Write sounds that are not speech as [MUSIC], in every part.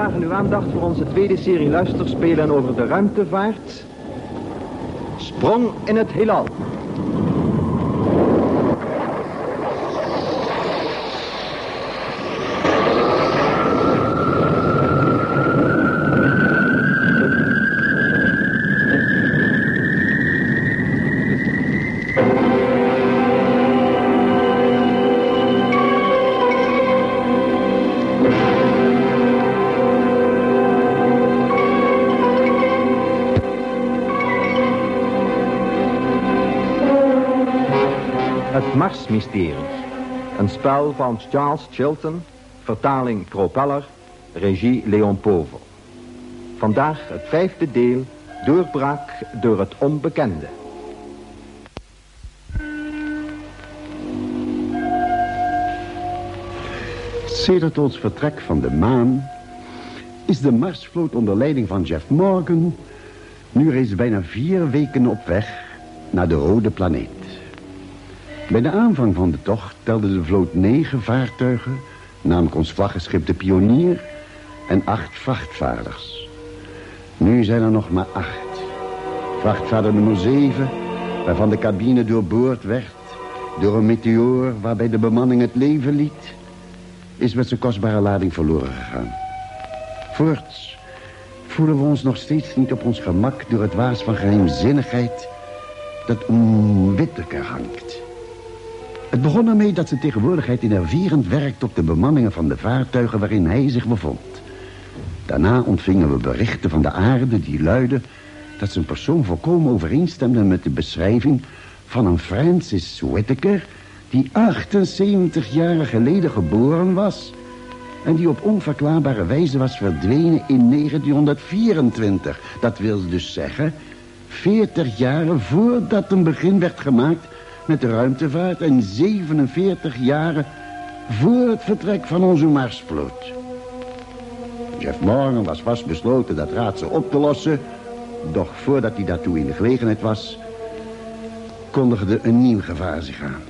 vragen uw aandacht voor onze tweede serie luisterspelen over de ruimtevaart. Sprong in het heelal. Marsmysterie. Een spel van Charles Chilton, vertaling Propeller, regie Leon Povel. Vandaag het vijfde deel, doorbraak door het onbekende. Sedert ons vertrek van de maan is de Marsvloot onder leiding van Jeff Morgan nu reeds bijna vier weken op weg naar de rode planeet. Bij de aanvang van de tocht telde de vloot negen vaartuigen, namelijk ons vlaggenschip de Pionier en acht vrachtvaarders. Nu zijn er nog maar acht. Vrachtvaarder nummer zeven, waarvan de cabine doorboord werd door een meteoor waarbij de bemanning het leven liet, is met zijn kostbare lading verloren gegaan. Voorts voelen we ons nog steeds niet op ons gemak door het waas van geheimzinnigheid dat om hangt. Het begon ermee dat zijn tegenwoordigheid innerverend werkt op de bemanningen van de vaartuigen waarin hij zich bevond. Daarna ontvingen we berichten van de aarde die luidden dat zijn persoon volkomen overeenstemde met de beschrijving van een Francis Whittaker die 78 jaar geleden geboren was en die op onverklaarbare wijze was verdwenen in 1924. Dat wil dus zeggen 40 jaren voordat een begin werd gemaakt met de ruimtevaart... en 47 jaren voor het vertrek van onze Marsvloot. Jeff Morgan was vastbesloten dat raadsel op te lossen... doch voordat hij daartoe in de gelegenheid was... kondigde een nieuw gevaar zich aan.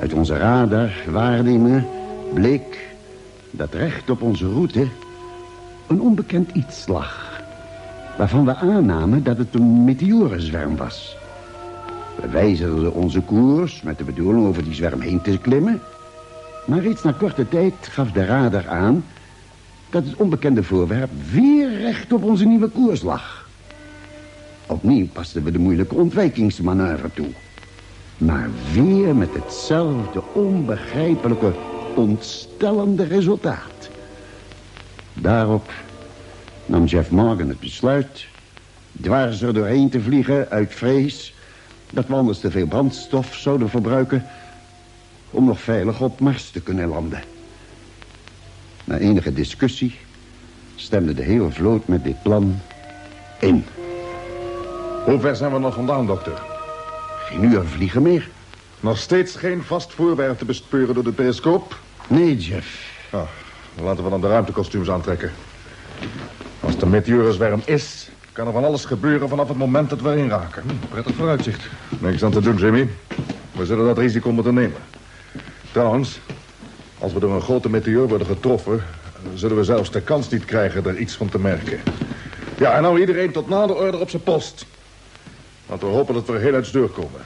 Uit onze radar waarnemingen bleek dat recht op onze route... een onbekend iets lag... waarvan we aannamen dat het een meteorenzwerm was... We wijzigden onze koers met de bedoeling over die zwerm heen te klimmen. Maar reeds na korte tijd gaf de radar aan... dat het onbekende voorwerp weer recht op onze nieuwe koers lag. Opnieuw pasten we de moeilijke ontwijkingsmanoeuvre toe. Maar weer met hetzelfde onbegrijpelijke, ontstellende resultaat. Daarop nam Jeff Morgan het besluit... dwars er doorheen te vliegen uit vrees dat we anders te veel brandstof zouden verbruiken... om nog veilig op Mars te kunnen landen. Na enige discussie stemde de hele vloot met dit plan in. Hoe ver zijn we nog vandaan, dokter? Geen uur vliegen meer. Nog steeds geen vast voorwerp te bespeuren door de periscoop? Nee, Jeff. Oh, laten we dan de ruimtekostuums aantrekken. Als het een meteorenzwerm is, kan er van alles gebeuren vanaf het moment dat we erin raken. Hm, prettig vooruitzicht. Niks aan te doen, Jimmy. We zullen dat risico moeten nemen. Trouwens, als we door een grote meteoor worden getroffen... zullen we zelfs de kans niet krijgen er iets van te merken. Ja, en nou iedereen tot na de order op zijn post. Laten we hopen dat we er heel uit deur komen.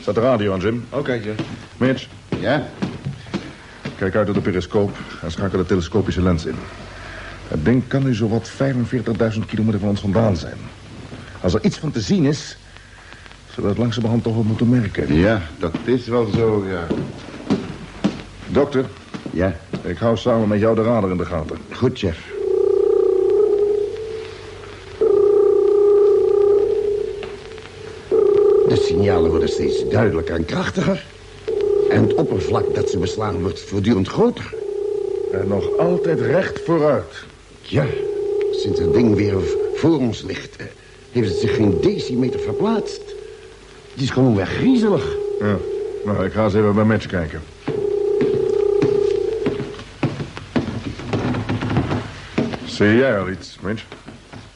Zet de radio aan, Jim. Oké, okay, Jeff. Mitch. Ja? Kijk uit op de periscoop en schakel de telescopische lens in. Het ding kan nu zowat 45.000 kilometer van ons vandaan zijn. Als er iets van te zien is, zullen we het langzamerhand toch wel moeten merken. Ja, dat is wel zo, ja. Dokter. Ja? Ik hou samen met jou de radar in de gaten. Goed, Jeff. De signalen worden steeds duidelijker en krachtiger. En het oppervlak dat ze beslaan wordt voortdurend groter. En nog altijd recht vooruit. Ja, sinds het ding weer voor ons ligt... heeft het zich geen decimeter verplaatst. Het is gewoon weg griezelig. Ja, nou, ik ga eens even bij Match kijken. Zie jij al iets, Mitch?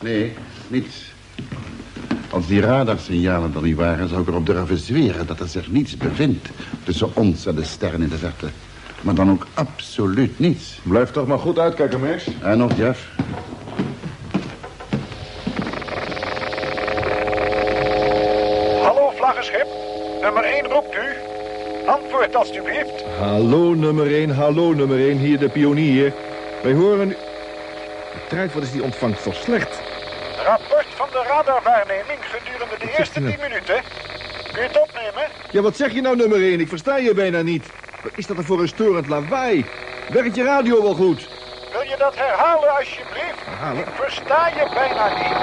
Nee, niets. Als die radarsignalen er niet waren... zou ik erop durven zweren dat er zich niets bevindt... tussen ons en de sterren in de verte. Maar dan ook absoluut niets. Blijf toch maar goed uitkijken, Max. En nog, Jeff. Hallo, vlaggenschip. Nummer 1 roept u. Antwoord alstublieft. Hallo, nummer 1, hallo, nummer 1. Hier de pionier. Wij horen u... Treid, wat is die ontvangst toch slecht? Rapport van de radarwaarneming gedurende de eerste zegt u 10 minuten. Kun je het opnemen? Ja, wat zeg je nou, nummer 1? Ik versta je bijna niet. Wat is dat er voor een storend lawaai? Werkt je radio wel goed? Wil je dat herhalen alsjeblieft? Herhalen? Ik versta je bijna niet.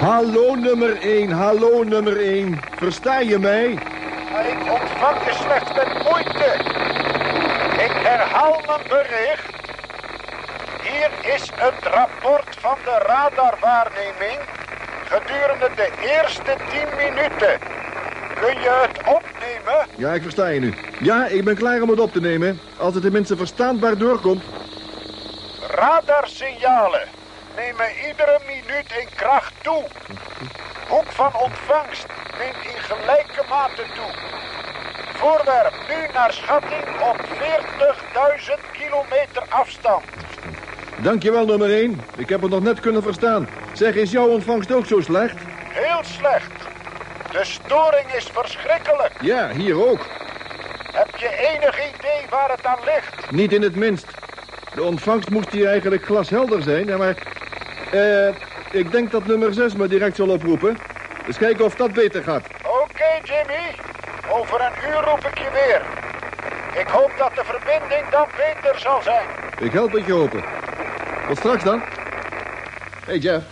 Hallo, nummer 1, hallo, nummer 1. Versta je mij? Ik ontvang je slechts met moeite. Ik herhaal mijn bericht. Hier is het rapport van de radarwaarneming gedurende de eerste 10 minuten. Kun je het opnemen? Ja, ik versta je nu. Ja, ik ben klaar om het op te nemen. Als het tenminste verstaanbaar doorkomt. Radarsignalen nemen iedere minuut in kracht toe. Hoek van ontvangst neemt in gelijke mate toe. Voorwerp nu naar schatting op 40.000 kilometer afstand. Dankjewel, nummer 1. Ik heb het nog net kunnen verstaan. Zeg, is jouw ontvangst ook zo slecht? Heel slecht. De storing is verschrikkelijk. Ja, hier ook. Heb je enig idee waar het aan ligt? Niet in het minst. De ontvangst moest hier eigenlijk glashelder zijn, maar... eh, ik denk dat nummer 6 me direct zal oproepen. Dus kijken of dat beter gaat. Oké, Jimmy. Over een uur roep ik je weer. Ik hoop dat de verbinding dan beter zal zijn. Ik help het je open. Tot straks dan. Hey Jeff.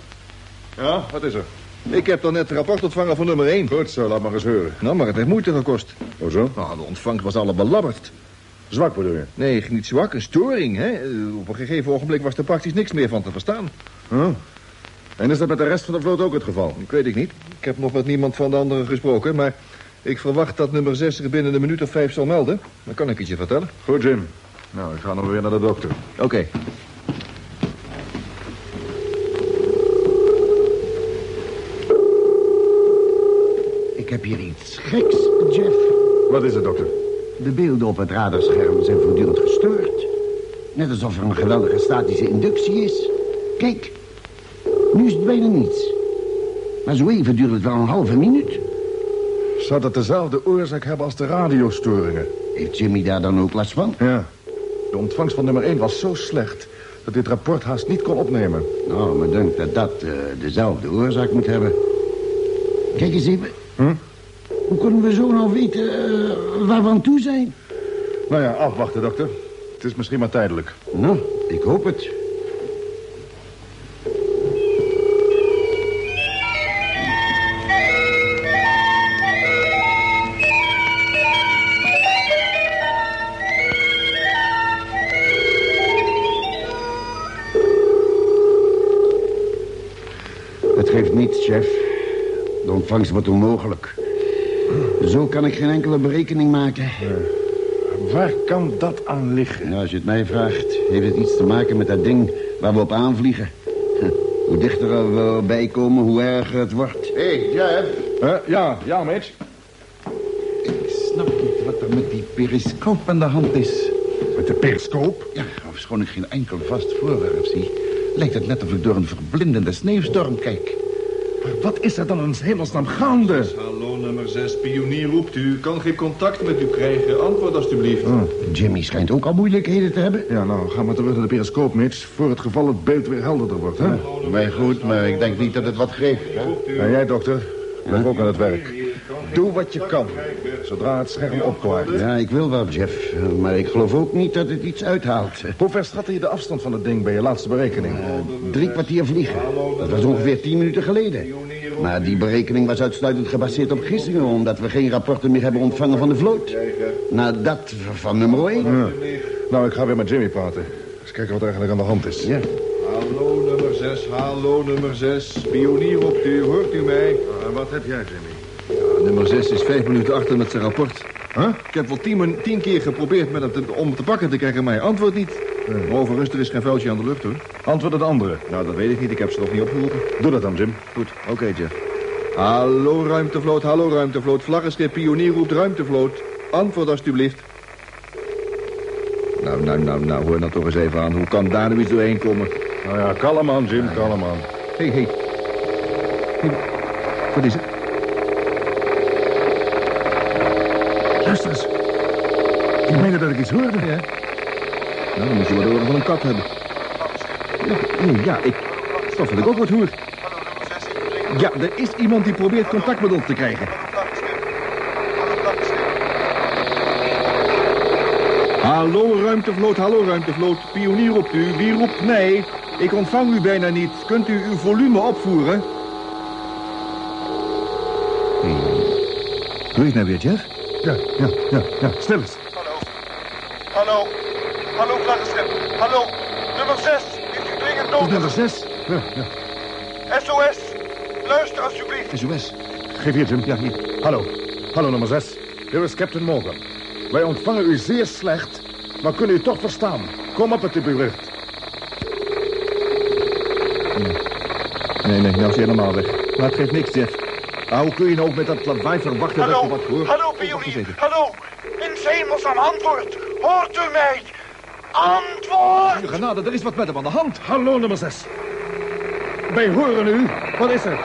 Ja, wat is er? Ik heb dan net het rapport ontvangen van nummer 1. Goed zo, laat maar eens horen. Nou, maar het heeft moeite gekost. Hoezo? Nou, de ontvangst was alle belabberd. Zwak bedoel je? Nee, niet zwak, een storing, hè. Eh, Op een gegeven ogenblik was er praktisch niks meer van te verstaan. Huh? En is dat met de rest van de vloot ook het geval? Ik weet ik niet. Ik heb nog met niemand van de anderen gesproken, maar... Ik verwacht dat nummer 6 zich binnen een minuut of vijf zal melden. Dan kan ik het je vertellen. Goed, Jim. Nou, ik ga nog weer naar de dokter. Oké. Ik heb hier iets geks, Jeff. Wat is het, dokter? De beelden op het radarscherm zijn voortdurend gestoord. Net alsof er een geweldige statische inductie is. Kijk, nu is het bijna niets. Maar zo even duurt het wel een halve minuut. Zou dat dezelfde oorzaak hebben als de radiostoringen? Heeft Jimmy daar dan ook last van? Ja. De ontvangst van nummer 1 was zo slecht... dat dit rapport haast niet kon opnemen. Nou, me denkt dat dat eh, dezelfde oorzaak moet hebben. Kijk eens even. Hm? Hoe kunnen we zo nou weten eh, waar we aan toe zijn? Nou ja, afwachten, dokter. Het is misschien maar tijdelijk. Nou, ik hoop het. Het De ontvangst wordt onmogelijk. Zo kan ik geen enkele berekening maken. Waar kan dat aan liggen? Nou, als je het mij vraagt, heeft het iets te maken met dat ding waar we op aanvliegen. [LAUGHS] Hoe dichter we bij komen, hoe erger het wordt. Hé, hey, Jeff. Huh? Ja, ja, Mitch. Ik snap niet wat er met die periscoop aan de hand is. Met de periscoop? Ja, ofschoon ik geen enkel vast voorwerp zie... lijkt het net of ik door een verblindende sneeuwstorm kijk. Wat is er dan in hemelsnaam gaande? Hallo, nummer 6. Pionier roept u. Kan geen contact met u krijgen. Antwoord alstublieft. Jimmy schijnt ook al moeilijkheden te hebben. Ja, nou, ga maar terug naar de periscoop, Mitch... voor het geval het beeld weer helderder wordt, hè? Mij goed, maar ik denk niet dat het wat geeft. Hè? En jij, dokter, blijf ook aan het werk. Doe wat je kan, zodra het scherm opklaart. Ja, ik wil wel, Jeff. Maar ik geloof ook niet dat het iets uithaalt. Hoe ver schatte je de afstand van het ding bij je laatste berekening? Drie kwartier vliegen. Dat was ongeveer tien minuten geleden. Maar die berekening was uitsluitend gebaseerd op gissingen... omdat we geen rapporten meer hebben ontvangen van de vloot. Na dat van nummer 1. Ja. Nou, ik ga weer met Jimmy praten. Eens kijken wat er eigenlijk aan de hand is. Ja. Hallo, nummer 6. Hallo, nummer 6. Pionier roept u. Hoort u mij? En wat heb jij, Jimmy? Nummer 6 is vijf minuten achter met zijn rapport. Huh? Ik heb wel tien, tien keer geprobeerd met hem te, om te pakken te krijgen, maar hij antwoordt niet. Overigens, er is geen vuiltje aan de lucht, hoor. Antwoord het andere. Nou, dat weet ik niet. Ik heb ze nog niet opgeroepen. Doe dat dan, Jim. Goed, oké, Jeff. Hallo, ruimtevloot. Hallo, ruimtevloot. Vlaggenschip Pionier roept ruimtevloot. Antwoord alstublieft. Nou, nou, nou, nou, hoor nou toch eens even aan. Hoe kan daar nu iets doorheen komen? Nou ja, kalm aan, Jim, kalm aan. Hé, hey, hé. Hey. Wat is het? Luister eens. Dat ik iets hoorde. Ja. Nou, dan moet je wat oren van een kat hebben. Ja, nee, ja, ik... Toch ik ook wat hoor. Ja, er is iemand die probeert contact met ons te krijgen. Hallo, ruimtevloot, hallo, ruimtevloot. Pionier roept u. Wie roept mij? Ik ontvang u bijna niet. Kunt u uw volume opvoeren? Hoe is het nou weer, Jeff? Ja, ja, ja, ja. Stil eens. Hallo. Hallo. Hallo, vlaggenschip. Hallo. Nummer 6. Heeft u dringend nodig? nummer zes. Ja, ja. SOS. Luister alsjeblieft. SOS. Geef hier, Jim. Ja, hier. Hallo. Hallo, nummer 6. Hier is Captain Morgan. Wij ontvangen u zeer slecht, maar kunnen u toch verstaan. Kom op met uw bericht. Nee, nee, nou is helemaal weg. Maar het geeft niks, Jeff. Nou, hoe kun je nou ook met dat lawaai verwachten dat je Hallo. wat hoort? Hallo, pionier. Hallo. In hemelsnaam antwoord. Hoort u mij? Antwoord. Uw genade, er is wat met hem aan de hand. Hallo, nummer 6. Wij horen u. Wat is er?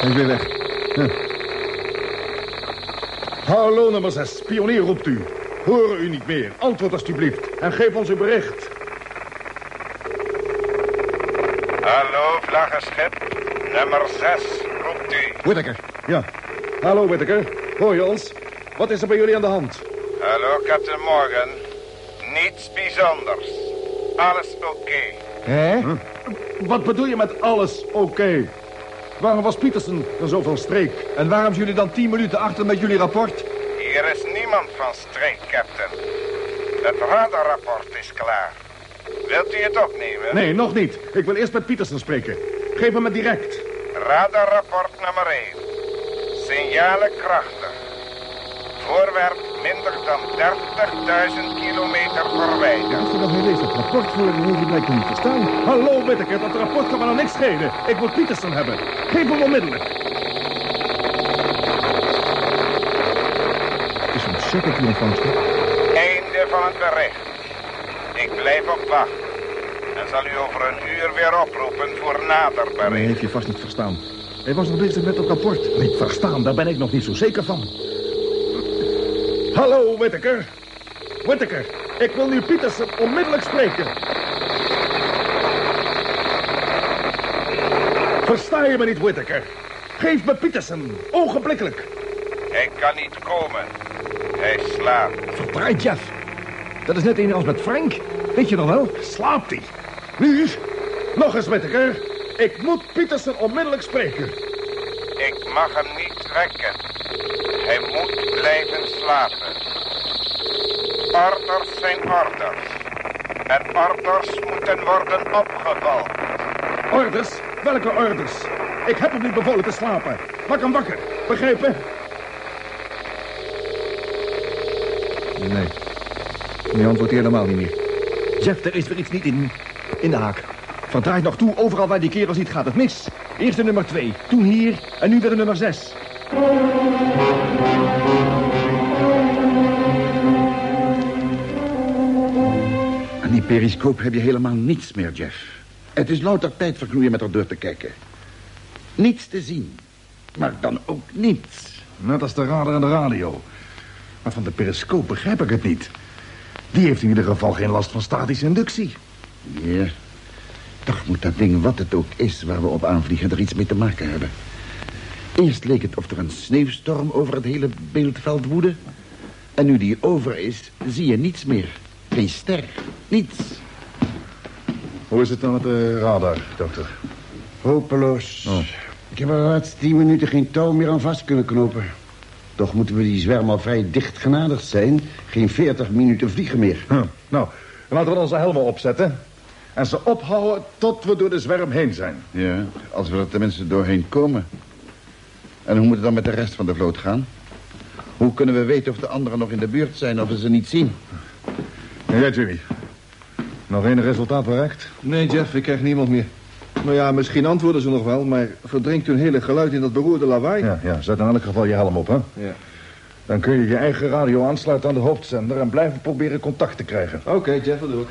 Hij is weer weg. Hallo, nummer 6. Pionier roept u. Horen u niet meer. Antwoord alstublieft. En geef ons uw bericht. Hallo, vlaggenschip. Nummer 6. Whittaker. Ja. Hallo, Whittaker. Hoor je ons? Wat is er bij jullie aan de hand? Hallo, Captain Morgan. Niets bijzonders. Alles oké. Hè? Wat bedoel je met alles oké? Waarom was Pietersen dan zo van streek? En waarom zijn jullie dan tien minuten achter met jullie rapport? Hier is niemand van streek, Captain. Het radarrapport is klaar. Wilt u het opnemen? Nee, nog niet. Ik wil eerst met Pietersen spreken. Geef hem het direct. Radarrapport nummer 1. Signalen krachtig. Voorwerp minder dan 30.000 kilometer verwijderd. Als je nog niet leest het rapport voor, dan hoef je blijkbaar niet verstaan. Hallo, Whittaker. Dat rapport kan me nou niks schelen. Ik moet Pietersen hebben. Geef hem onmiddellijk. Het is een die ontvangst. Einde van het bericht. Ik blijf op wacht. Zal u over een uur weer oproepen voor nader Nee, bericht. heeft je vast niet verstaan. Hij was nog bezig met het rapport. Niet verstaan, daar ben ik nog niet zo zeker van. Hallo, Whittaker. Whittaker, ik wil nu Pietersen onmiddellijk spreken. Versta je me niet, Whittaker? Geef me Pietersen, ogenblikkelijk. Hij kan niet komen. Hij slaapt. Verdraaid, Jeff. Dat is net een als met Frank. Weet je nog wel? Slaapt hij? Nu? Nog eens, Whittaker. Ik moet Pietersen onmiddellijk spreken. Ik mag hem niet wekken. Hij moet blijven slapen. Orders zijn orders. En orders moeten worden opgevolgd. Orders? Welke orders? Ik heb hem niet bevolen te slapen. Maak hem wakker. Begrepen? Nee. Nu antwoordt helemaal niet meer. Jeff, er is weer iets niet in, in de haak. Verdraait nog toe, overal waar die kerel ziet gaat het mis. Eerst de nummer twee, toen hier en nu weer de nummer zes. Aan die periscoop heb je helemaal niets meer, Jeff. Het is louter tijd verknoeien met er door te kijken. Niets te zien. Maar dan ook niets. Net als de radar en de radio. Maar van de periscoop begrijp ik het niet. Die heeft in ieder geval geen last van statische inductie. Ja. Toch moet dat ding, wat het ook is waar we op aanvliegen, er iets mee te maken hebben. Eerst leek het of er een sneeuwstorm over het hele beeldveld woedde. En nu die over is, zie je niets meer. Geen ster. Niets. Hoe is het dan met de radar, dokter? Hopeloos. Ik heb er de laatste tien minuten geen touw meer aan vast kunnen knopen. Toch moeten we die zwerm al vrij dicht genadigd zijn. Geen veertig minuten vliegen meer. Huh. Nou, laten we onze helmen opzetten. En ze ophouden tot we door de zwerm heen zijn. Ja, als we er tenminste doorheen komen. En hoe moet het dan met de rest van de vloot gaan? Hoe kunnen we weten of de anderen nog in de buurt zijn of we ze niet zien? En jij, Jimmy? Nog één resultaat bereikt? Nee, Jeff, ik krijg niemand meer. Nou ja, misschien antwoorden ze nog wel, maar verdrinkt hun hele geluid in dat beroerde lawaai? Ja, ja, zet in elk geval je helm op, hè? Ja. Dan kun je je eigen radio aansluiten aan de hoofdzender... en blijven proberen contact te krijgen. Oké, Jeff, dat doe ik.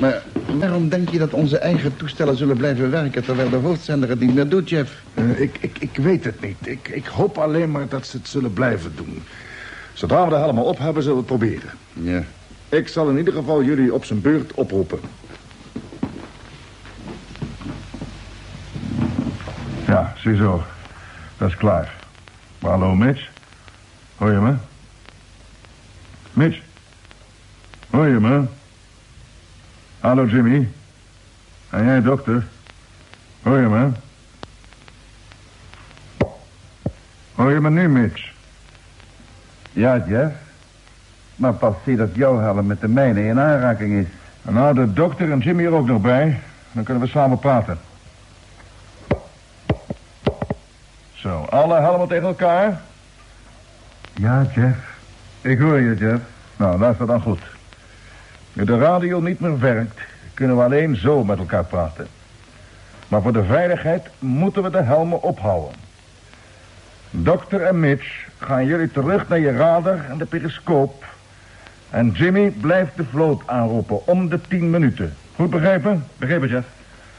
Maar waarom denk je dat onze eigen toestellen zullen blijven werken... terwijl de hoofdzender het niet meer doet, Jeff? Eh, ik, ik, ik weet het niet. Ik, ik hoop alleen maar dat ze het zullen blijven doen. Zodra we de helmen op hebben, zullen we het proberen. Ja. Ik zal in ieder geval jullie op zijn beurt oproepen. Ja, ziezo. Dat is klaar. Maar hallo, Mitch. Hoor je me? Mitch? Hoor je me? Hallo, Jimmy. En jij, dokter? Hoor je me? Hoor je me nu, Mitch? Ja, Jeff. Maar pas zie dat jouw helm met de mijne in aanraking is. En nou, de dokter en Jimmy er ook nog bij. Dan kunnen we samen praten. Zo, alle helmen tegen elkaar. Ja, Jeff. Ik hoor je, Jeff. Nou, luister dan goed. Nu de radio niet meer werkt, kunnen we alleen zo met elkaar praten. Maar voor de veiligheid moeten we de helmen ophouden. Dokter en Mitch gaan jullie terug naar je radar en de periscoop. En Jimmy blijft de vloot aanroepen om de tien minuten. Goed begrepen? Begrepen, Jeff.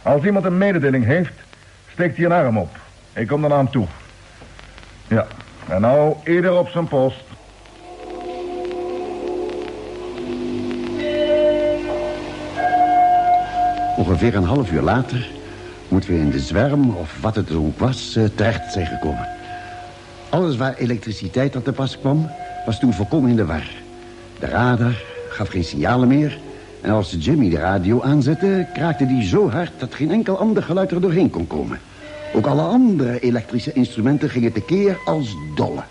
Als iemand een mededeling heeft, steekt hij een arm op. Ik kom dan aan hem toe. Ja, en nou ieder op zijn post. Ongeveer een half uur later moeten we in de zwerm, of wat het ook was, eh, terecht zijn gekomen. Alles waar elektriciteit aan te pas kwam, was toen volkomen in de war. De radar gaf geen signalen meer. En als Jimmy de radio aanzette, kraakte die zo hard dat geen enkel ander geluid er doorheen kon komen. Ook alle andere elektrische instrumenten gingen tekeer als dolle.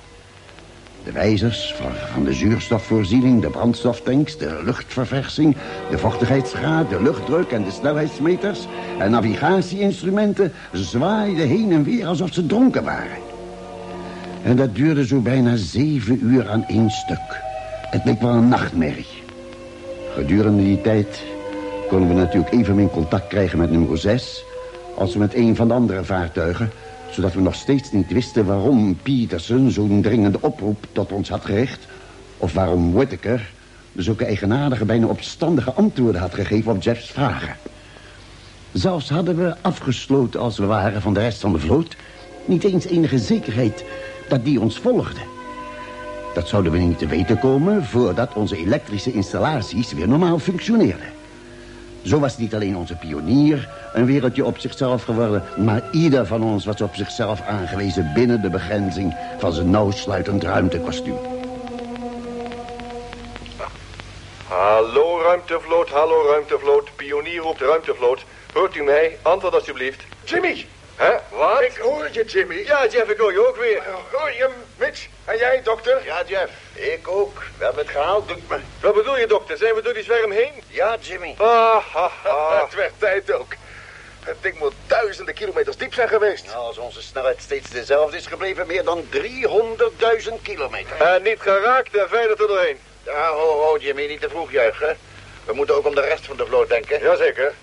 De wijzers van- de zuurstofvoorziening, de brandstoftanks, de luchtverversing, de vochtigheidsgraad, de luchtdruk en de snelheidsmeters en navigatieinstrumenten zwaaiden heen en weer alsof ze dronken waren. En dat duurde zo bijna zeven uur aan één stuk. Het leek wel een nachtmerrie. Gedurende die tijd konden we natuurlijk evenmin contact krijgen met nummer 6... als met een van de andere vaartuigen... zodat we nog steeds niet wisten waarom Peterson zo'n dringende oproep tot ons had gericht... of waarom Whittaker zulke eigenaardige, bijna opstandige antwoorden had gegeven op Jeff's vragen. Zelfs hadden we afgesloten als we waren van de rest van de vloot... niet eens enige zekerheid dat die ons volgde. Dat zouden we niet te weten komen voordat onze elektrische installaties weer normaal functioneerden. Zo was niet alleen onze pionier een wereldje op zichzelf geworden... maar ieder van ons was op zichzelf aangewezen binnen de begrenzing van zijn nauwsluitend ruimtekostuum. Hallo ruimtevloot, hallo ruimtevloot. Pionier roept ruimtevloot. Hoort u mij? Antwoord alsjeblieft. Jimmy! Hè? Wat? Ik hoor je, Jimmy. Ja, Jeff, ik hoor je ook weer. Hoor je hem, Mitch? En jij, dokter? Ja, Jeff. Ik ook. We hebben het gehaald, doet me. Wat bedoel je, dokter? Zijn we door die zwerm heen? Ja, Jimmy. Ah, ha, [LAUGHS] ha. Het werd tijd ook. Het ding moet duizenden kilometers diep zijn geweest. Nou, als onze snelheid steeds dezelfde is gebleven, meer dan 300.000 kilometer. En niet geraakt en veilig er doorheen. Ja, ho, ho, Jimmy, niet te vroeg juichen. We moeten ook om de rest van de vloot denken. Jazeker.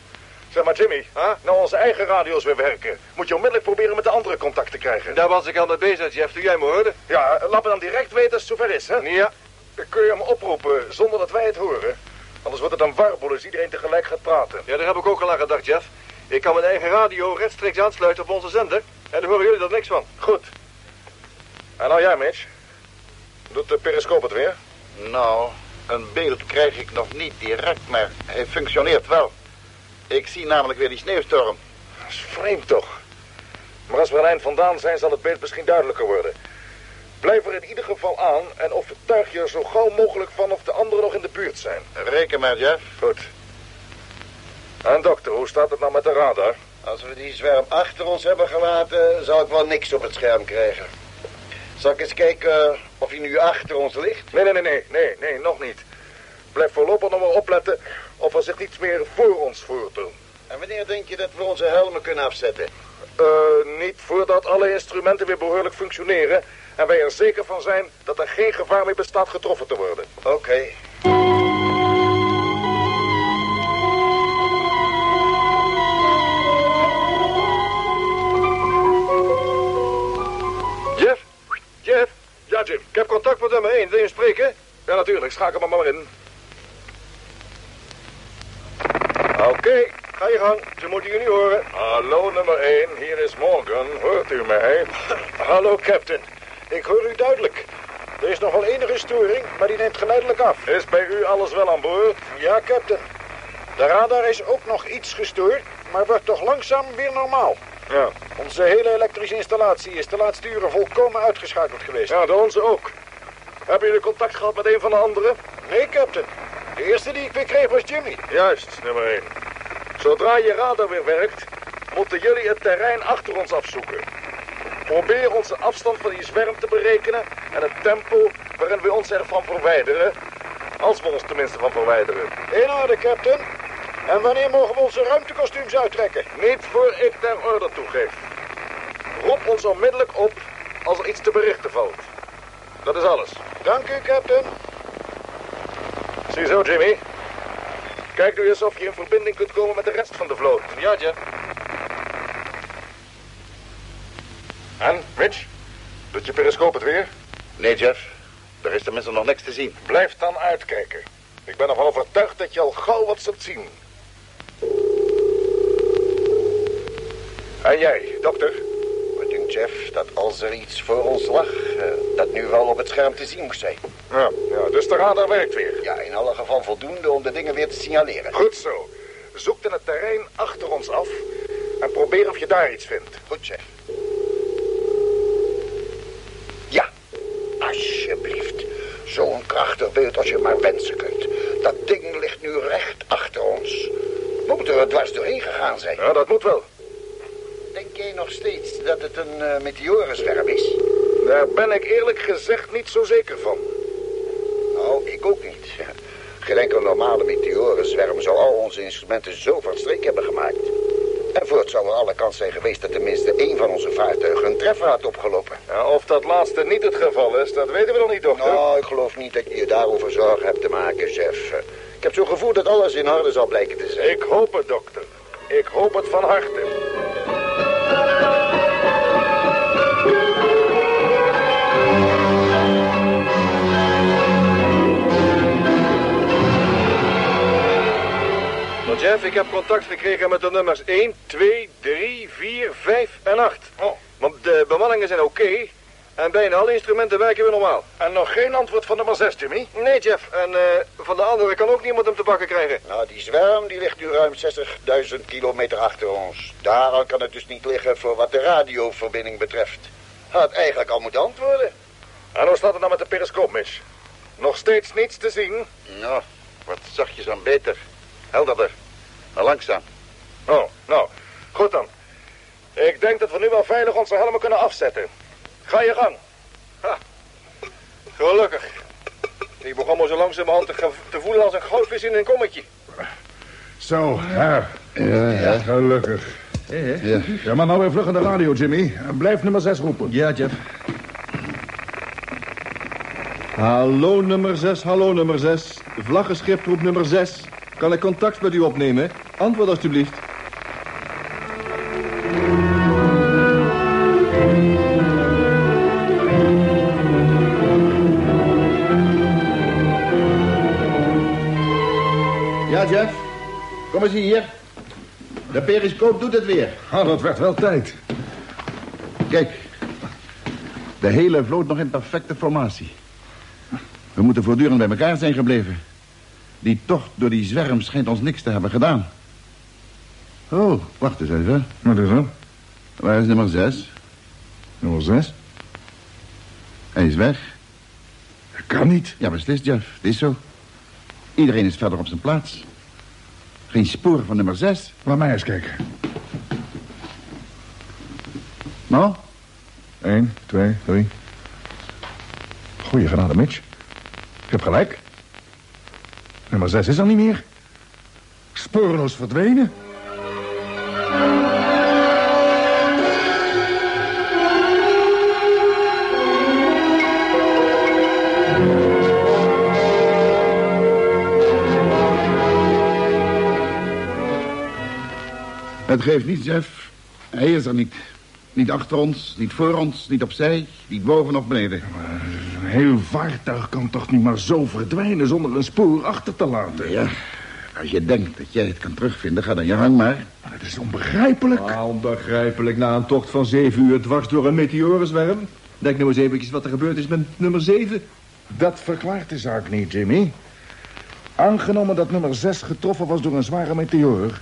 Zeg maar, Jimmy, nou onze eigen radio's weer werken, moet je onmiddellijk proberen met de andere contact te krijgen. Daar was ik al mee bezig, Jeff, toen jij me hoorde. Ja, laat me dan direct weten als het zover is, hè? Ja. Dan kun je hem oproepen zonder dat wij het horen. Anders wordt het een warboel als iedereen tegelijk gaat praten. Ja, daar heb ik ook al aan gedacht, Jeff. Ik kan mijn eigen radio rechtstreeks aansluiten op onze zender. En dan horen jullie er niks van. Goed. En nou jij, Mitch. Doet de periscoop het weer? Nou, een beeld krijg ik nog niet direct, maar hij functioneert wel. Ik zie namelijk weer die sneeuwstorm. Dat is vreemd toch. Maar als we er een eind vandaan zijn, zal het beeld misschien duidelijker worden. Blijf er in ieder geval aan en overtuig je er zo gauw mogelijk van of de anderen nog in de buurt zijn. Reken maar, Jeff. Goed. En dokter, hoe staat het nou met de radar? Als we die zwerm achter ons hebben gelaten, zal ik wel niks op het scherm krijgen. Zal ik eens kijken of hij nu achter ons ligt? Nee, nee, nee, nee, nee, nee, nog niet. Blijf voorlopig nog maar opletten of er zich iets meer voor ons voordoet. En wanneer denk je dat we onze helmen kunnen afzetten? Uh, niet voordat alle instrumenten weer behoorlijk functioneren... en wij er zeker van zijn dat er geen gevaar meer bestaat getroffen te worden. Oké. Jeff? Jeff? Ja, Jim. Ik heb contact met hem. Heen, Wil je spreken? Ja, natuurlijk. Schakel maar maar in. Oké, ga je gang. Ze moeten jullie horen. Hallo, nummer 1. Hier is Morgan. Hoort u mij? [LAUGHS] Hallo, captain. Ik hoor u duidelijk. Er is nog wel enige storing, maar die neemt geleidelijk af. Is bij u alles wel aan boord? Ja, captain. De radar is ook nog iets gestoord, maar wordt toch langzaam weer normaal. Ja. Onze hele elektrische installatie is de laatste uren volkomen uitgeschakeld geweest. Ja, de onze ook. Hebben jullie contact gehad met een van de anderen? Nee, captain. De eerste die ik weer kreeg was Jimmy. Juist, nummer 1. Zodra je radar weer werkt, moeten jullie het terrein achter ons afzoeken. Probeer onze afstand van die zwerm te berekenen en het tempo waarin we ons ervan verwijderen. Als we ons tenminste van verwijderen. In orde, captain. En wanneer mogen we onze ruimtekostuums uittrekken? Niet voor ik ter orde toegeef. Roep ons onmiddellijk op als er iets te berichten valt. Dat is alles. Dank u, captain. Ziezo, Jimmy. Kijk nu eens of je in verbinding kunt komen met de rest van de vloot. Ja, Jeff. En, Mitch? Doet je periscoop het weer? Nee, Jeff. Er is tenminste nog niks te zien. Blijf dan uitkijken. Ik ben ervan overtuigd dat je al gauw wat zult zien. En jij, dokter? Jeff, dat als er iets voor ons lag, eh, dat nu wel op het scherm te zien moest zijn. Ja, ja, dus de radar werkt weer. Ja, in alle geval voldoende om de dingen weer te signaleren. Goed zo. Zoek dan het terrein achter ons af en probeer of je daar iets vindt. Goed, Jeff. Ja, alsjeblieft. Zo'n krachtig beeld als je maar wensen kunt. Dat ding ligt nu recht achter ons. We moeten er dwars doorheen gegaan zijn. Ja, dat moet wel. Jij nog steeds dat het een uh, meteorenzwerm is? Daar ben ik eerlijk gezegd niet zo zeker van. Nou, ik ook niet. [LAUGHS] Geen enkel normale meteorenzwerm zou al onze instrumenten zo van streek hebben gemaakt. En voort zou er alle kans zijn geweest dat tenminste één van onze vaartuigen een treffer had opgelopen. Of dat laatste niet het geval is, dat weten we nog niet, dokter. Nou, ik geloof niet dat je je daarover zorgen hebt te maken, chef. Ik heb zo'n gevoel dat alles in orde zal blijken te zijn. Ik hoop het, dokter. Ik hoop het van harte. Jeff, ik heb contact gekregen met de nummers 1, 2, 3, 4, 5 en 8. Oh. Want de bemanningen zijn oké. en bijna alle instrumenten werken weer normaal. En nog geen antwoord van nummer 6, Jimmy? Nee, Jeff. En uh, van de andere kan ook niemand hem te bakken krijgen. Nou, die zwerm die ligt nu ruim 60.000 kilometer achter ons. Daaraan kan het dus niet liggen voor wat de radioverbinding betreft. Had eigenlijk al moeten antwoorden. En hoe staat het nou met de periscoop, Mitch? Nog steeds niets te zien? Nou, wat zachtjes aan beter. Helderder. Maar langzaam. Oh, nou, goed dan. Ik denk dat we nu wel veilig onze helmen kunnen afzetten. Ga je gang. Ha. Gelukkig. Ik begon me zo langzamerhand te, te voelen als een goudvis in een kommetje. Zo, ja. Ja, ja. Gelukkig. Ja. ja, maar nou weer vlug aan de radio, Jimmy. Blijf nummer 6 roepen. Ja, Jeff. Hallo nummer 6, hallo nummer 6. Vlaggenschip roep nummer 6. Kan ik contact met u opnemen? Antwoord alstublieft. Ja, Jeff. Kom eens hier. De periscoop doet het weer. Ah, dat werd wel tijd. Kijk. De hele vloot nog in perfecte formatie. We moeten voortdurend bij elkaar zijn gebleven. Die tocht door die zwerm schijnt ons niks te hebben gedaan. Oh, wacht eens even. Wat is dat? Waar is nummer zes? Nummer zes? Hij is weg. Dat kan niet. Ja, beslist, Jeff. Het is zo. Iedereen is verder op zijn plaats. Geen spoor van nummer zes. Laat mij eens kijken. Nou? Eén, twee, drie. Goeie genade, Mitch. Ik heb gelijk. Nummer 6 is er niet meer. Spoorloos verdwenen. Het geeft niets, Jeff. Hij is er niet. Niet achter ons, niet voor ons, niet opzij, niet boven of beneden. Een heel vaartuig kan toch niet maar zo verdwijnen zonder een spoor achter te laten? Ja, als je denkt dat jij het kan terugvinden, ga dan je gang maar. Maar Het is onbegrijpelijk. Ah, onbegrijpelijk. Na een tocht van zeven uur dwars door een meteorenzwerm. Denk nou eens eventjes wat er gebeurd is met nummer zeven. Dat verklaart de zaak niet, Jimmy. Aangenomen dat nummer 6 getroffen was door een zware meteoor...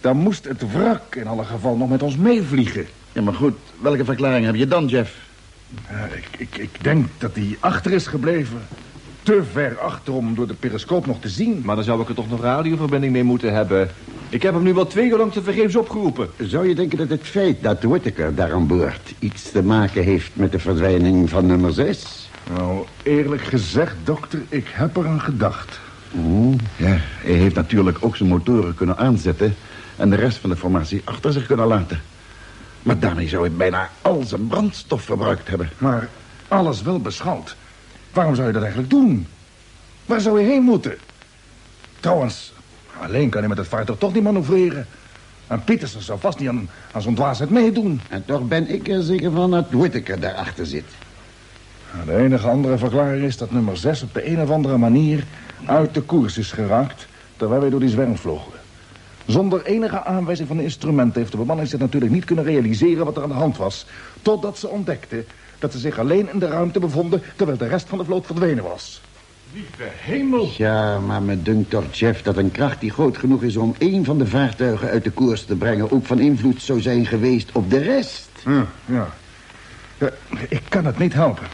dan moest het wrak in alle geval nog met ons meevliegen. Ja, maar goed, welke verklaring heb je dan, Jeff? Ja, ik, ik, ik denk dat hij achter is gebleven. Te ver achter om door de periscoop nog te zien. Maar dan zou ik er toch nog radioverbinding mee moeten hebben. Ik heb hem nu wel twee uur lang te vergeefs opgeroepen. Zou je denken dat het feit dat Whittaker daar aan boord iets te maken heeft met de verdwijning van nummer 6? Nou, eerlijk gezegd, dokter, ik heb eraan gedacht. Ja, hij heeft natuurlijk ook zijn motoren kunnen aanzetten... en de rest van de formatie achter zich kunnen laten. Maar daarmee zou hij bijna al zijn brandstof verbruikt hebben. Maar alles wel beschouwd. Waarom zou je dat eigenlijk doen? Waar zou je heen moeten? Trouwens, alleen kan hij met het vaartuig toch niet manoeuvreren. En Pietersen zou vast niet aan, aan zo'n dwaasheid meedoen. En toch ben ik er zeker van dat Whittaker daarachter zit. De enige andere verklaring is dat nummer 6 op de een of andere manier uit de koers is geraakt... terwijl wij door die zwerm vlogen. Zonder enige aanwijzing van de instrumenten heeft de bemanning zich natuurlijk niet kunnen realiseren wat er aan de hand was. Totdat ze ontdekten dat ze zich alleen in de ruimte bevonden terwijl de rest van de vloot verdwenen was. Lieve hemel. Ja, maar me dunkt toch, Jeff, dat een kracht die groot genoeg is... om één van de vaartuigen uit de koers te brengen... ook van invloed zou zijn geweest op de rest. Ja, ja. Ja, ik kan het niet helpen.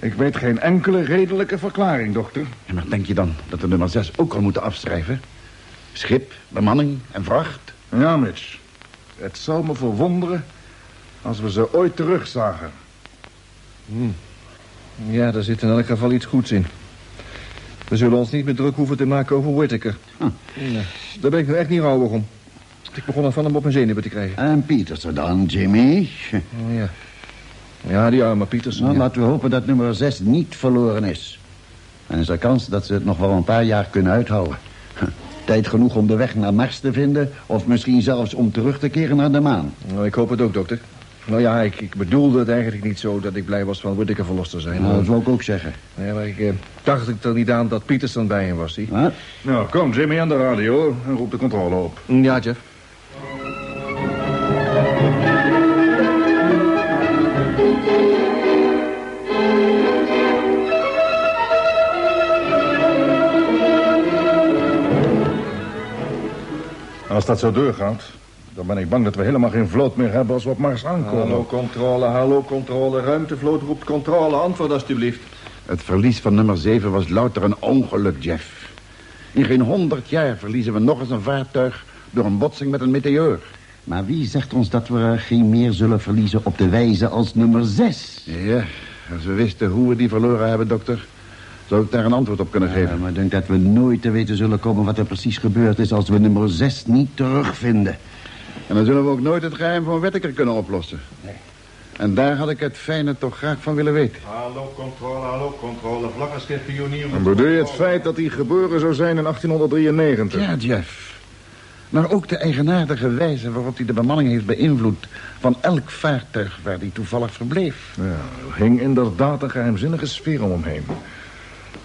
Ik weet geen enkele redelijke verklaring, dokter. Ja, maar denk je dan dat de nummer 6 ook al moeten afschrijven? Schip, bemanning en vracht? Ja, Mitch. Het zou me verwonderen als we ze ooit terugzagen. Ja, daar zit in elk geval iets goeds in. We zullen ons niet meer druk hoeven te maken over Whittaker. Ja, daar ben ik nou echt niet rouwig om. Ik begon al van hem op mijn zenuwen te krijgen. En Pietersen dan, Jimmy? Oh, ja. ja, die arme Pieters. Nou, ja. laten we hopen dat nummer 6 niet verloren is. En is er kans dat ze het nog wel een paar jaar kunnen uithouden. Tijd genoeg om de weg naar Mars te vinden... of misschien zelfs om terug te keren naar de maan. Nou, ik hoop het ook, dokter. Nou ja, ik, ik bedoelde het eigenlijk niet zo dat ik blij was van Whittaker verlost te zijn. Nou, dat wil ik ook zeggen. Ja, maar ik eh, dacht ik er niet aan dat Pietersen bij hem was, zie. Huh? Nou, kom Jimmy aan de radio en roep de controle op. Ja, Jeff. Als dat zo doorgaat, dan ben ik bang dat we helemaal geen vloot meer hebben als we op Mars aankomen. Hallo, controle, hallo, controle. Ruimtevloot roept controle. Antwoord alstublieft. Het verlies van nummer 7 was louter een ongeluk, Jeff. In geen honderd jaar verliezen we nog eens een vaartuig... door een botsing met een meteoor. Maar wie zegt ons dat we er geen meer zullen verliezen op de wijze als nummer 6? Ja, als we wisten hoe we die verloren hebben, dokter... zou ik daar een antwoord op kunnen geven. maar ik denk dat we nooit te weten zullen komen wat er precies gebeurd is... als we nummer 6 niet terugvinden. En dan zullen we ook nooit het geheim van Whittaker kunnen oplossen. Nee. En daar had ik het fijne toch graag van willen weten. Hallo, controle, hallo, controle. Vlaggenschip pionier. En bedoel je het feit dat hij geboren zou zijn in 1893? Ja, Jeff. Maar ook de eigenaardige wijze waarop hij de bemanning heeft beïnvloed... van elk vaartuig waar hij toevallig verbleef. Ja, er hing inderdaad een geheimzinnige sfeer om hem heen.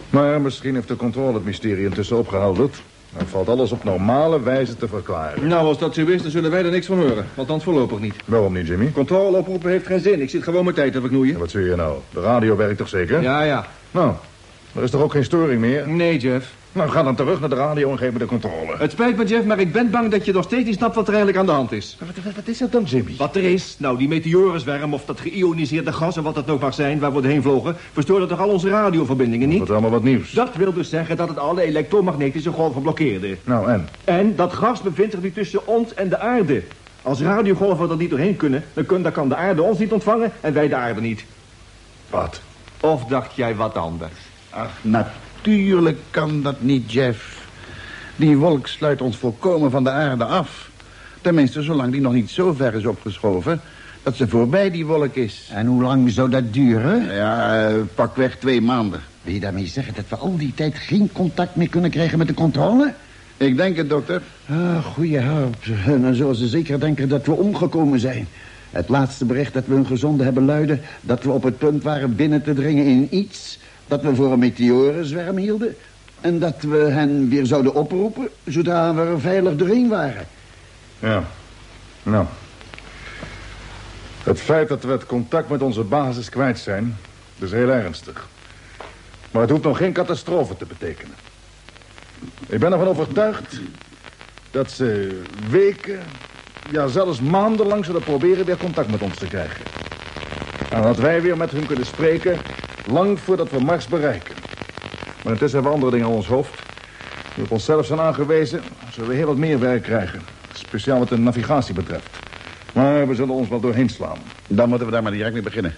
Maar misschien heeft de controle het mysterie intussen opgehelderd. Dan valt alles op normale wijze te verklaren. Nou, als dat zo is, dan zullen wij er niks van horen. Althans voorlopig niet. Waarom niet, Jimmy? Controle oproepen heeft geen zin. Ik zit gewoon mijn tijd te verknoeien. Wat zul je nou? De radio werkt toch zeker? Ja, ja. Nou, er is toch ook geen storing meer? Nee, Jeff. Nou, ga dan terug naar de radio en geef me de controle. Het spijt me, Jeff, maar ik ben bang dat je nog steeds niet snapt wat er eigenlijk aan de hand is. Wat, wat, wat is dat dan, Jimmy? Wat er is? Nou, die meteorenzwerm of dat geïoniseerde gas en wat dat nog mag zijn waar we heen vlogen, verstoorde toch al onze radioverbindingen niet? Wat allemaal wat nieuws. Dat wil dus zeggen dat het alle elektromagnetische golven blokkeerde. Nou, en? En dat gas bevindt zich nu tussen ons en de aarde. Als radiogolven er niet doorheen kunnen, dan, kun, dan kan de aarde ons niet ontvangen en wij de aarde niet. Wat? Of dacht jij wat anders? Ach, natuurlijk kan dat niet, Jeff. Die wolk sluit ons volkomen van de aarde af. Tenminste, zolang die nog niet zo ver is opgeschoven... dat ze voorbij die wolk is. En hoe lang zou dat duren? Ja, eh, pakweg twee maanden. Wil je daarmee zeggen dat we al die tijd geen contact meer kunnen krijgen met de controle? Ik denk het, dokter. Ah, goeie hulp. Dan zullen ze zeker denken dat we omgekomen zijn. Het laatste bericht dat we hun gezonden hebben luidde... dat we op het punt waren binnen te dringen in iets... dat we voor een meteorenzwerm hielden... en dat we hen weer zouden oproepen... zodra we er veilig doorheen waren. Ja, nou. Het feit dat we het contact met onze basis kwijt zijn... is heel ernstig. Maar het hoeft nog geen catastrofe te betekenen. Ik ben ervan overtuigd dat ze weken, ja zelfs maandenlang zullen proberen weer contact met ons te krijgen. En dat wij weer met hun kunnen spreken, lang voordat we Mars bereiken. Maar intussen hebben we andere dingen aan ons hoofd. Die op onszelf zijn aangewezen, zullen we heel wat meer werk krijgen. Speciaal wat de navigatie betreft. Maar we zullen ons wel doorheen slaan. Dan moeten we daar maar direct mee beginnen.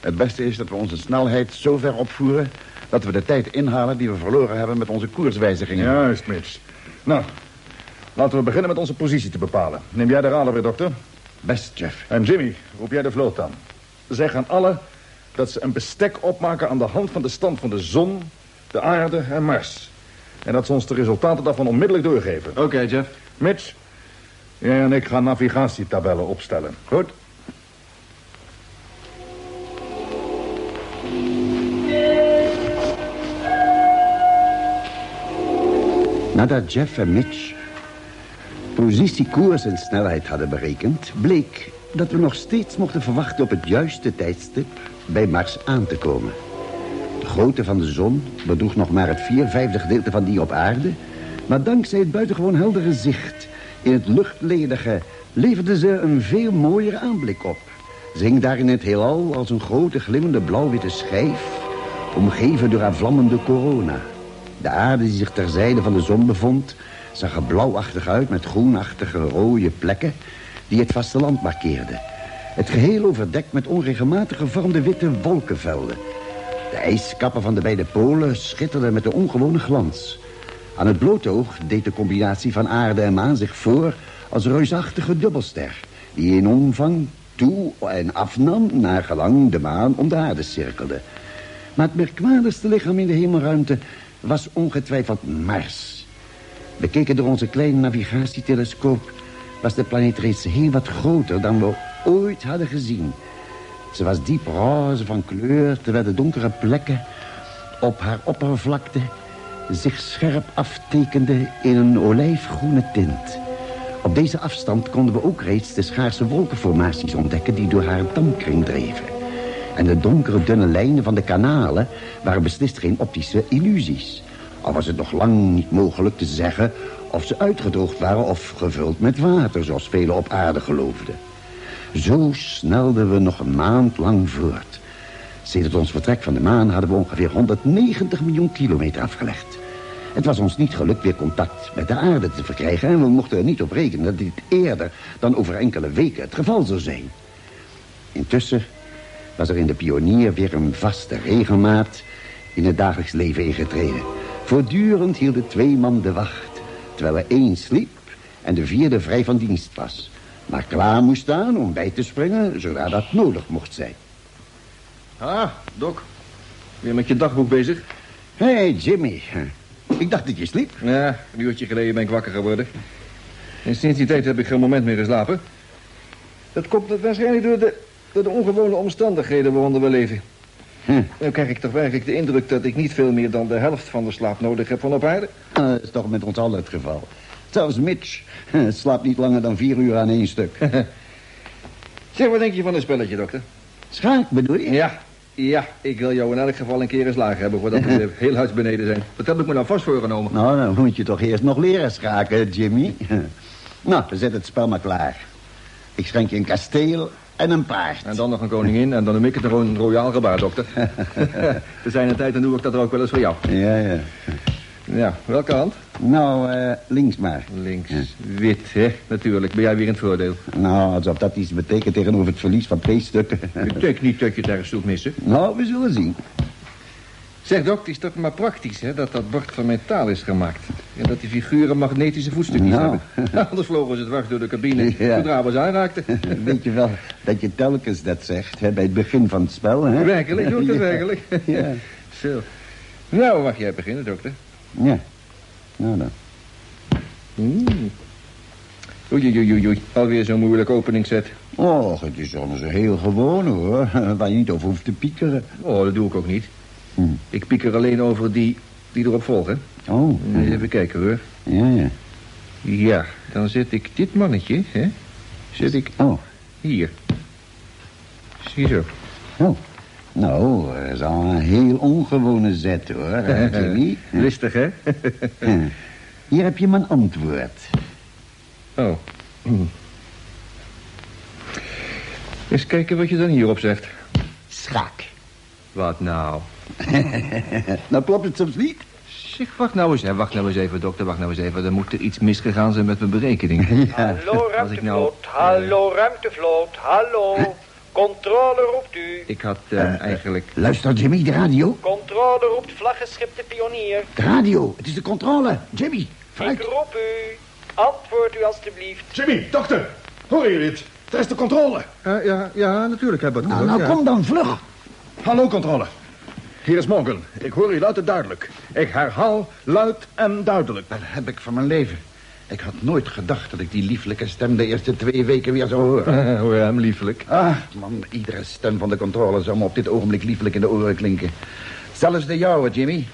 Het beste is dat we onze snelheid zo ver opvoeren... dat we de tijd inhalen die we verloren hebben met onze koerswijzigingen. Juist, Mitch. Nou, laten we beginnen met onze positie te bepalen. Neem jij de radar weer, dokter? Best, Jeff. En Jimmy, roep jij de vloot aan. Zeg aan allen dat ze een bestek opmaken aan de hand van de stand van de zon, de aarde en Mars. En dat ze ons de resultaten daarvan onmiddellijk doorgeven. Oké, Jeff. Mitch, jij en ik gaan navigatietabellen opstellen. Goed? Nadat Jeff en Mitch positie, koers en snelheid hadden berekend... bleek dat we nog steeds mochten verwachten op het juiste tijdstip bij Mars aan te komen. De grootte van de zon bedroeg nog maar het vier vijfde gedeelte van die op aarde... maar dankzij het buitengewoon heldere zicht in het luchtledige... leverde ze een veel mooiere aanblik op. Ze hing daar in het heelal als een grote glimmende blauw-witte schijf... omgeven door haar vlammende corona... De aarde die zich terzijde van de zon bevond... zag er blauwachtig uit met groenachtige rode plekken... die het vasteland markeerden. Het geheel overdekt met onregelmatig gevormde witte wolkenvelden. De ijskappen van de beide polen schitterden met een ongewone glans. Aan het blote oog deed de combinatie van aarde en maan zich voor... als een reusachtige dubbelster... die in omvang toe en afnam... naar gelang de maan om de aarde cirkelde. Maar het merkwaardigste lichaam in de hemelruimte was ongetwijfeld Mars. Bekeken door onze kleine navigatietelescoop... was de planeet reeds heel wat groter dan we ooit hadden gezien. Ze was diep roze van kleur... terwijl de donkere plekken op haar oppervlakte... zich scherp aftekenden in een olijfgroene tint. Op deze afstand konden we ook reeds de schaarse wolkenformaties ontdekken... die door haar dampkring dreven. En de donkere dunne lijnen van de kanalen waren beslist geen optische illusies. Al was het nog lang niet mogelijk te zeggen of ze uitgedroogd waren of gevuld met water, zoals velen op aarde geloofden. Zo snelden we nog een maand lang voort. Sedert ons vertrek van de maan hadden we ongeveer 190 miljoen kilometer afgelegd. Het was ons niet gelukt weer contact met de aarde te verkrijgen... en we mochten er niet op rekenen dat dit eerder dan over enkele weken het geval zou zijn. Intussen was er in de pionier weer een vaste regelmaat in het dagelijks leven ingetreden. Voortdurend hielden twee man de wacht, terwijl er één sliep en de vierde vrij van dienst was. Maar klaar moest staan om bij te springen, zodra dat nodig mocht zijn. Ah, Doc. Weer met je dagboek bezig? Hé, hey, Jimmy. Ik dacht dat je sliep. Ja, een uurtje geleden ben ik wakker geworden. En sinds die tijd heb ik geen moment meer geslapen. Dat komt waarschijnlijk door de door de ongewone omstandigheden waaronder we leven. Hm. Nu krijg ik toch werkelijk de indruk dat ik niet veel meer dan de helft van de slaap nodig heb van op aarde. Dat is toch met ons allen het geval. Zelfs Mitch [LAUGHS] slaapt niet langer dan vier uur aan één stuk. [LAUGHS] zeg, wat denk je van een spelletje, dokter? Schaak, bedoel je? Ja, ja. Ik wil jou in elk geval een keer een slagen hebben... voordat we [LAUGHS] heel hard beneden zijn. Dat heb ik me nou vast voorgenomen. Nou, dan moet je toch eerst nog leren schaken, Jimmy. nou, we zetten het spel maar klaar. Ik schenk je een kasteel en een paard. En dan nog een koningin en dan noem ik het een royaal gebaar, dokter. er zijn een tijd en doe ik dat ook wel eens voor jou. Ja, ja. Ja, welke hand? Nou, uh, links maar. Links. Wit, hè? Natuurlijk. Ben jij weer in het voordeel? Nou, alsof dat iets betekent tegenover het verlies van twee stukken. [LAUGHS] Ik denk niet dat je het ergens zult missen. Nou, we zullen zien. Zeg, Dok, het is toch maar praktisch, hè, dat dat bord van metaal is gemaakt. En dat die figuren magnetische voetstukjes Nou. hebben. [LAUGHS] [LAUGHS] Anders vlogen ze dwars door de cabine, Ja. zodra we ze aanraakten. Weet je wel dat je telkens dat zegt, hè, bij het begin van het spel, hè? Werkelijk, dokter, Ja. werkelijk. Ja. Zo. Nou, mag jij beginnen, dokter? Ja. Nou dan. Mm. Oei, oei, oei, oei. Alweer zo'n moeilijk openingszet. Oh, het is anders heel gewoon, hoor. [LAUGHS] Waar je niet over hoeft te piekeren. Oh, dat doe ik ook niet. Hm. Ik pieker alleen over die, die erop volgen. Oh. Even kijken hoor. Ja, ja. Ja, dan zet ik dit mannetje, hè. Zet ik Oh. hier. Ziezo. Oh. Nou, dat is al een heel ongewone zet, hoor, hè, [LAUGHS] Jimmy. Listig, hè? [LAUGHS] Hier heb je mijn antwoord. Oh. Eens kijken wat je dan hierop zegt. Schak. Wat nou? [LAUGHS] nou klopt het soms niet. Zeg, wacht nou eens, hè. Wacht nou eens even, dokter, wacht nou eens even. Er moet er iets misgegaan zijn met mijn berekening. Hallo nou... ruimtevloot, hallo ruimtevloot, hallo. Controle roept u. Ik had eh, eigenlijk... Luister, Jimmy, de radio. Controle roept vlaggenschip de pionier. De radio, het is de controle. Jimmy, vooruit. Ik roep u. Antwoord u alstublieft. Jimmy, dokter, horen jullie het? Daar is de controle. Ja, ja, ja, natuurlijk hebben we het Nou, nou, kom dan, vlug. Hallo, controle. Hier is Morgan. Ik hoor u luid en duidelijk. Ik herhaal luid en duidelijk. Dat heb ik van mijn leven. Ik had nooit gedacht dat ik die lieflijke stem de eerste twee weken weer zou horen. [LAUGHS] Hoor hem liefelijk. Ah, man, iedere stem van de controle zou me op dit ogenblik lieflijk in de oren klinken. Zelfs de jouwe, Jimmy.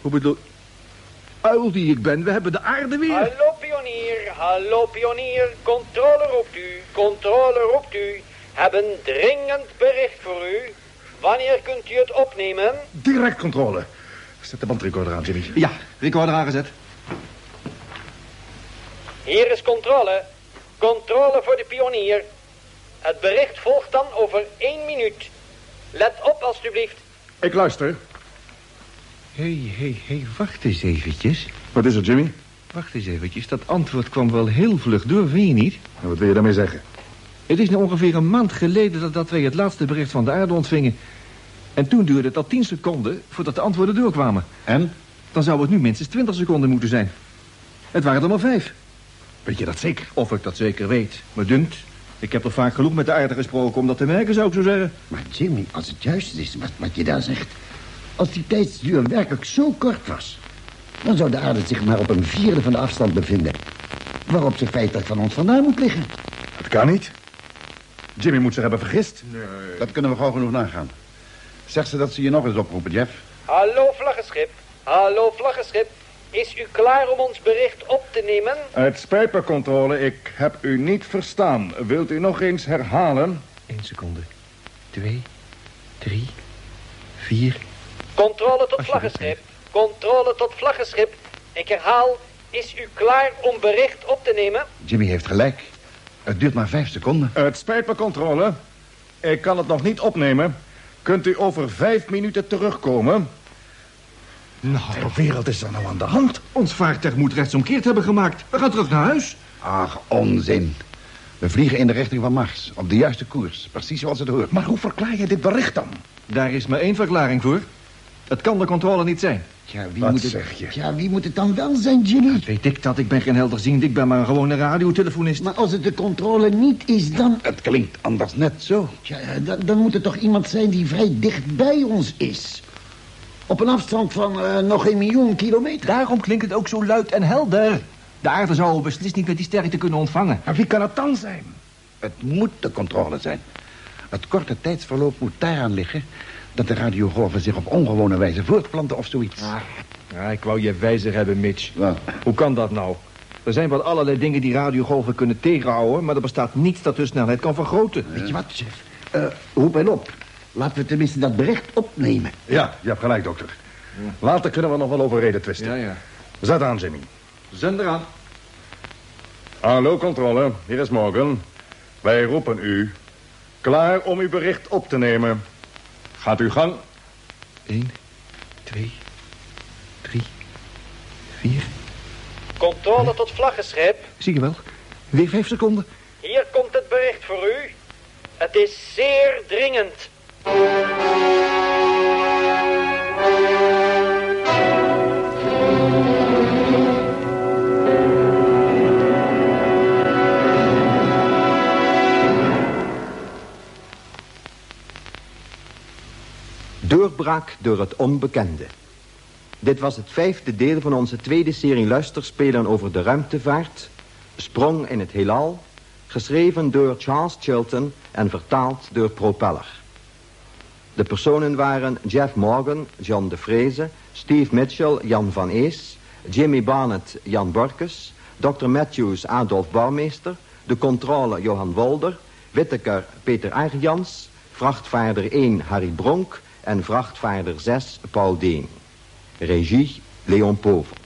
Hoe bedoel... Uil die ik ben, we hebben de aarde weer. Hallo pionier, hallo pionier. Controle roept u, controle roept u. Hebben dringend bericht voor u. Wanneer kunt u het opnemen? Direct controle. Zet de bandrecorder aan, Jimmy. Ja, recorder aangezet. Hier is controle. Controle voor de pionier. Het bericht volgt dan over één minuut. Let op alstublieft. Ik luister. Hé, hé, hé, hey, wacht eens eventjes. Wat is het, Jimmy? Wacht eens eventjes, dat antwoord kwam wel heel vlug door, vind je niet? En wat wil je daarmee zeggen? Het is nu ongeveer een maand geleden dat, dat wij het laatste bericht van de aarde ontvingen. En toen duurde het al 10 seconden voordat de antwoorden doorkwamen. En? Dan zou het nu minstens 20 seconden moeten zijn. Het waren er maar vijf. Weet je dat zeker? Of ik dat zeker weet. Me dunkt. Ik heb er vaak genoeg met de aarde gesproken om dat te merken, zou ik zo zeggen. Maar Jimmy, als het juist is wat, wat je daar zegt... als die tijdsduur werkelijk zo kort was... dan zou de aarde zich maar op een vierde van de afstand bevinden... waarop ze feitelijk van ons vandaan moet liggen. Dat kan niet. Jimmy moet zich hebben vergist. Dat kunnen we gauw genoeg nagaan. Zeg ze dat ze je nog eens oproepen, Jeff. Hallo vlaggenschip. Hallo vlaggenschip. Is u klaar om ons bericht op te nemen? Het spijt me, controle. Ik heb u niet verstaan. Wilt u nog eens herhalen? Eén seconde. Twee. Drie. Vier. Controle tot vlaggenschip. Controle tot vlaggenschip. Ik herhaal, is u klaar om bericht op te nemen? Jimmy heeft gelijk. Het duurt maar vijf seconden. Het spijt me, controle. Ik kan het nog niet opnemen. Kunt u over vijf minuten terugkomen? Nou, Ter wereld is er nou aan de hand? ons vaartuig moet rechtsomkeerd hebben gemaakt. We gaan terug naar huis. Ach, onzin. We vliegen in de richting van Mars. Op de juiste koers. Precies zoals het hoort. Maar hoe verklaar je dit bericht dan? Daar is maar één verklaring voor. Het kan de controle niet zijn. Ja, wie Wat moet het, zeg je? Ja, wie moet het dan wel zijn, Jimmy? Weet ik dat, ik ben geen helderziend, ik ben maar een gewone radiotelefonist. Maar als het de controle niet is, dan... Het klinkt anders net zo. Ja, dan, dan moet het toch iemand zijn die vrij dicht bij ons is. Op een afstand van eh, nog een miljoen kilometer. Daarom klinkt het ook zo luid en helder. De aarde zou beslist niet met die sterkte kunnen ontvangen. Maar wie kan het dan zijn? Het moet de controle zijn. Het korte tijdsverloop moet daaraan liggen... dat de radiogolven zich op ongewone wijze voortplanten of zoiets. Ja, ik wou je wijzer hebben, Mitch. Wat? Hoe kan dat nou? Er zijn wel allerlei dingen die radiogolven kunnen tegenhouden... maar er bestaat niets dat hun snelheid kan vergroten. Weet je wat, chef? Eh, roep hen op. Laten we tenminste dat bericht opnemen. Ja, je hebt gelijk, dokter. Later kunnen we nog wel over reden twisten. Ja, ja. Zet aan, Jimmy. Zend eraan. Hallo, controle. Hier is Morgan. Wij roepen u. Klaar om uw bericht op te nemen. Gaat uw gang. Eén, twee, drie, vier. Controle tot vlaggenschip. Zie je wel? Weer vijf seconden. Hier komt het bericht voor u. Het is zeer dringend. Doorbraak door het onbekende. Dit was het vijfde deel van onze tweede serie luisterspelen over de ruimtevaart, sprong in het heelal, geschreven door Charles Chilton en vertaald door Propeller. De personen waren Jeff Morgan, John de Vreese, Steve Mitchell, Jan van Ees, Jimmy Barnett, Jan Borkes, Dr. Matthews, Adolf Bouwmeester, de controle Johan Wolder, Witteker Peter Arjans, vrachtvaarder 1 Harry Bronk en vrachtvaarder 6 Paul Deen. Regie Leon Povel.